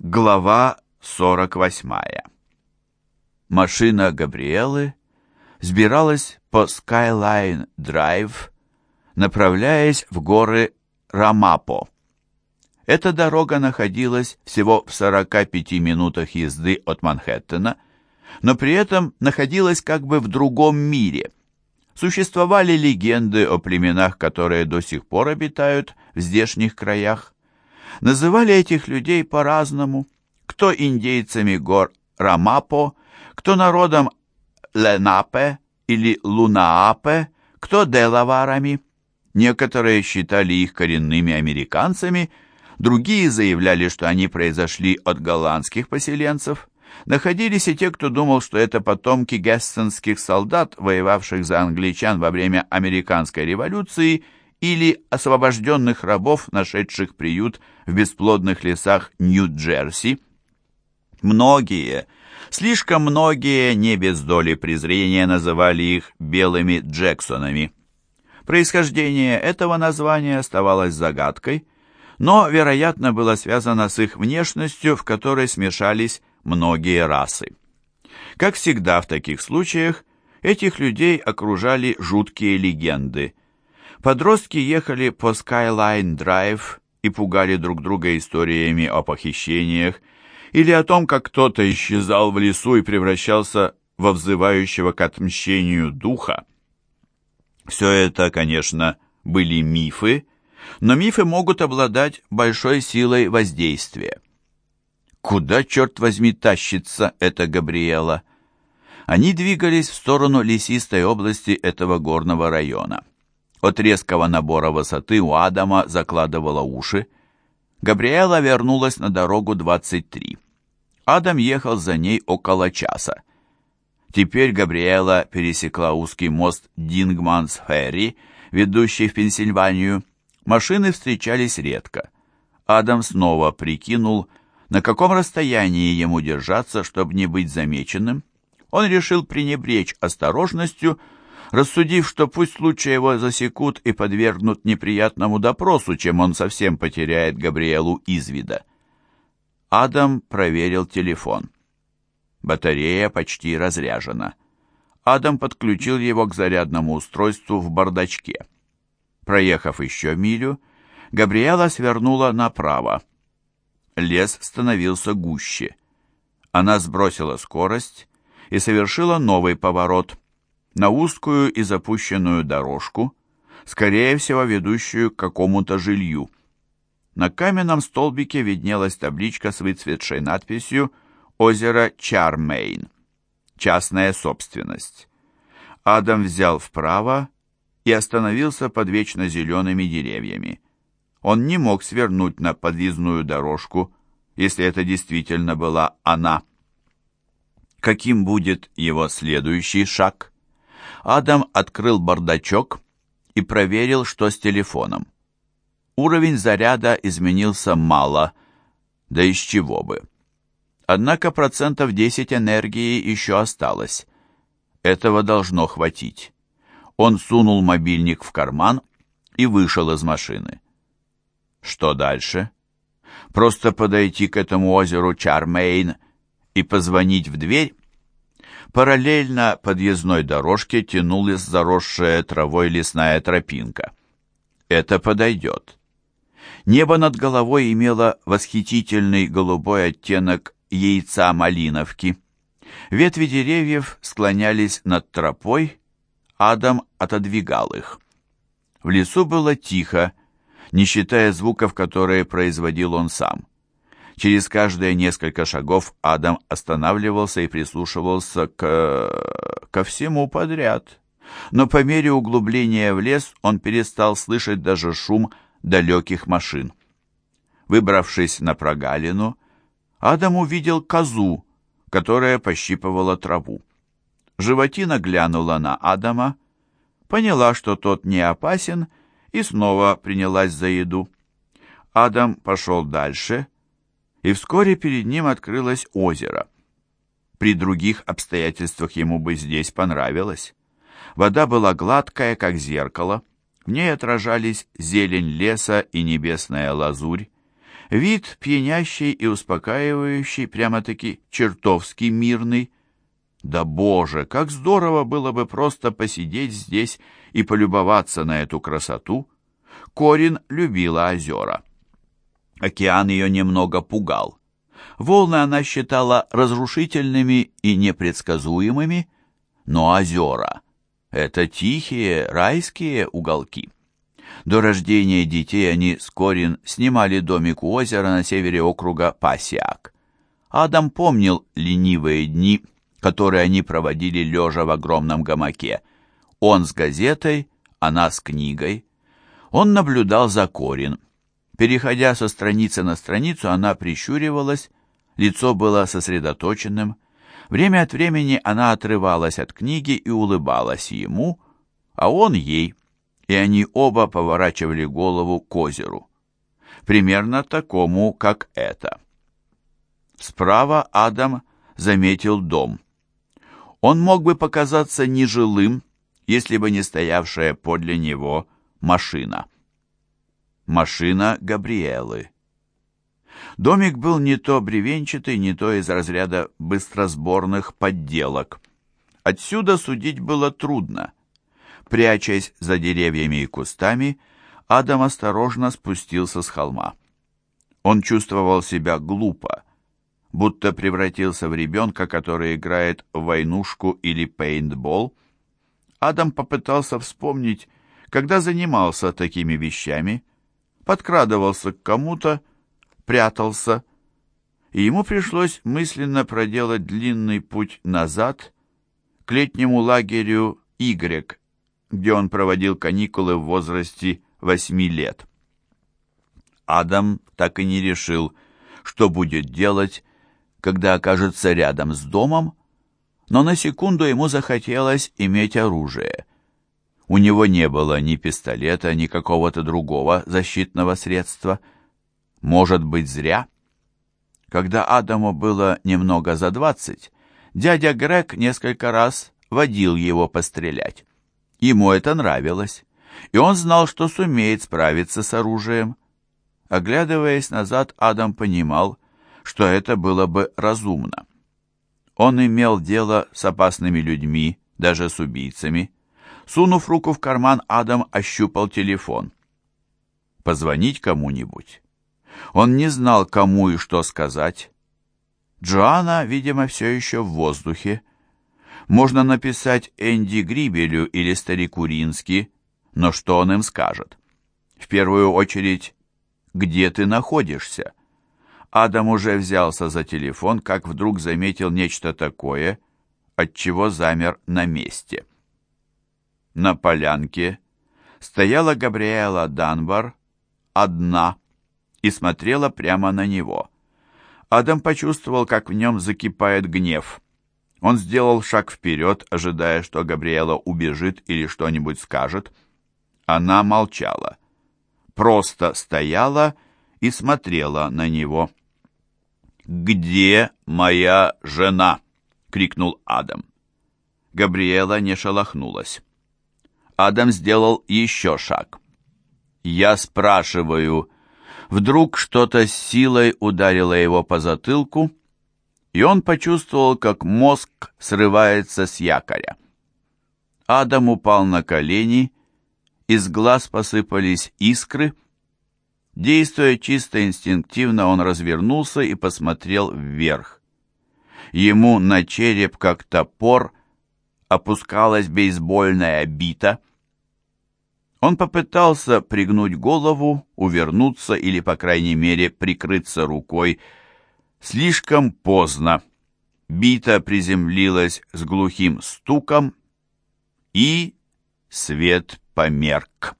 Глава 48. Машина Габриэлы сбиралась по Skyline Drive, направляясь в горы Рамапо. Эта дорога находилась всего в 45 минутах езды от Манхэттена, но при этом находилась как бы в другом мире. Существовали легенды о племенах, которые до сих пор обитают в здешних краях. Называли этих людей по-разному, кто индейцами гор Рамапо, кто народом Ленапе или Лунаапе, кто делаварами. Некоторые считали их коренными американцами, другие заявляли, что они произошли от голландских поселенцев. Находились и те, кто думал, что это потомки гессенских солдат, воевавших за англичан во время американской революции – или освобожденных рабов, нашедших приют в бесплодных лесах Нью-Джерси. Многие, слишком многие, не без доли презрения, называли их белыми Джексонами. Происхождение этого названия оставалось загадкой, но, вероятно, было связано с их внешностью, в которой смешались многие расы. Как всегда в таких случаях, этих людей окружали жуткие легенды – Подростки ехали по Skyline Drive и пугали друг друга историями о похищениях или о том, как кто-то исчезал в лесу и превращался во взывающего к отмщению духа. Все это, конечно, были мифы, но мифы могут обладать большой силой воздействия. Куда, черт возьми, тащится эта Габриэла? Они двигались в сторону лесистой области этого горного района. От резкого набора высоты у Адама закладывала уши. Габриэла вернулась на дорогу 23. Адам ехал за ней около часа. Теперь Габриэла пересекла узкий мост Дингманс-Ферри, ведущий в Пенсильванию. Машины встречались редко. Адам снова прикинул, на каком расстоянии ему держаться, чтобы не быть замеченным. Он решил пренебречь осторожностью, рассудив, что пусть лучше его засекут и подвергнут неприятному допросу, чем он совсем потеряет Габриэлу из вида. Адам проверил телефон. Батарея почти разряжена. Адам подключил его к зарядному устройству в бардачке. Проехав еще милю, Габриэла свернула направо. Лес становился гуще. Она сбросила скорость и совершила новый поворот – на узкую и запущенную дорожку, скорее всего, ведущую к какому-то жилью. На каменном столбике виднелась табличка с выцветшей надписью «Озеро Чармейн. Частная собственность». Адам взял вправо и остановился под вечно зелеными деревьями. Он не мог свернуть на подъездную дорожку, если это действительно была она. Каким будет его следующий шаг? Адам открыл бардачок и проверил, что с телефоном. Уровень заряда изменился мало, да из чего бы. Однако процентов 10 энергии еще осталось. Этого должно хватить. Он сунул мобильник в карман и вышел из машины. Что дальше? Просто подойти к этому озеру Чармейн и позвонить в дверь? Параллельно подъездной дорожке тянулась заросшая травой лесная тропинка. Это подойдет. Небо над головой имело восхитительный голубой оттенок яйца малиновки. Ветви деревьев склонялись над тропой, Адам отодвигал их. В лесу было тихо, не считая звуков, которые производил он сам. Через каждые несколько шагов Адам останавливался и прислушивался к... ко всему подряд. Но по мере углубления в лес он перестал слышать даже шум далеких машин. Выбравшись на прогалину, Адам увидел козу, которая пощипывала траву. Животина глянула на Адама, поняла, что тот не опасен, и снова принялась за еду. Адам пошел дальше, и вскоре перед ним открылось озеро. При других обстоятельствах ему бы здесь понравилось. Вода была гладкая, как зеркало, в ней отражались зелень леса и небесная лазурь. Вид пьянящий и успокаивающий, прямо-таки чертовски мирный. Да боже, как здорово было бы просто посидеть здесь и полюбоваться на эту красоту. Корин любила озера. Океан ее немного пугал. Волны она считала разрушительными и непредсказуемыми, но озера — это тихие, райские уголки. До рождения детей они с Корин снимали домик у озера на севере округа Пасиак. Адам помнил ленивые дни, которые они проводили лежа в огромном гамаке. Он с газетой, она с книгой. Он наблюдал за Корин. Переходя со страницы на страницу, она прищуривалась, лицо было сосредоточенным. Время от времени она отрывалась от книги и улыбалась ему, а он ей, и они оба поворачивали голову к озеру. Примерно такому, как это. Справа Адам заметил дом. Он мог бы показаться нежилым, если бы не стоявшая подле него машина. Машина Габриэлы. Домик был не то бревенчатый, не то из разряда быстросборных подделок. Отсюда судить было трудно. Прячась за деревьями и кустами, Адам осторожно спустился с холма. Он чувствовал себя глупо, будто превратился в ребенка, который играет в войнушку или пейнтбол. Адам попытался вспомнить, когда занимался такими вещами, подкрадывался к кому-то, прятался, и ему пришлось мысленно проделать длинный путь назад к летнему лагерю Y, где он проводил каникулы в возрасте восьми лет. Адам так и не решил, что будет делать, когда окажется рядом с домом, но на секунду ему захотелось иметь оружие. У него не было ни пистолета, ни какого-то другого защитного средства. Может быть, зря? Когда Адаму было немного за двадцать, дядя Грег несколько раз водил его пострелять. Ему это нравилось, и он знал, что сумеет справиться с оружием. Оглядываясь назад, Адам понимал, что это было бы разумно. Он имел дело с опасными людьми, даже с убийцами. Сунув руку в карман, Адам ощупал телефон. Позвонить кому-нибудь? Он не знал, кому и что сказать. Джоанна, видимо, все еще в воздухе. Можно написать Энди Грибелю или старику Рински, но что он им скажет? В первую очередь, где ты находишься? Адам уже взялся за телефон, как вдруг заметил нечто такое, от чего замер на месте. На полянке стояла Габриэла Данбар, одна, и смотрела прямо на него. Адам почувствовал, как в нем закипает гнев. Он сделал шаг вперед, ожидая, что Габриэла убежит или что-нибудь скажет. Она молчала. Просто стояла и смотрела на него. «Где моя жена?» — крикнул Адам. Габриэла не шелохнулась. Адам сделал еще шаг. «Я спрашиваю». Вдруг что-то с силой ударило его по затылку, и он почувствовал, как мозг срывается с якоря. Адам упал на колени, из глаз посыпались искры — Действуя чисто инстинктивно, он развернулся и посмотрел вверх. Ему на череп, как топор, опускалась бейсбольная бита. Он попытался пригнуть голову, увернуться или, по крайней мере, прикрыться рукой. Слишком поздно. Бита приземлилась с глухим стуком, и свет померк.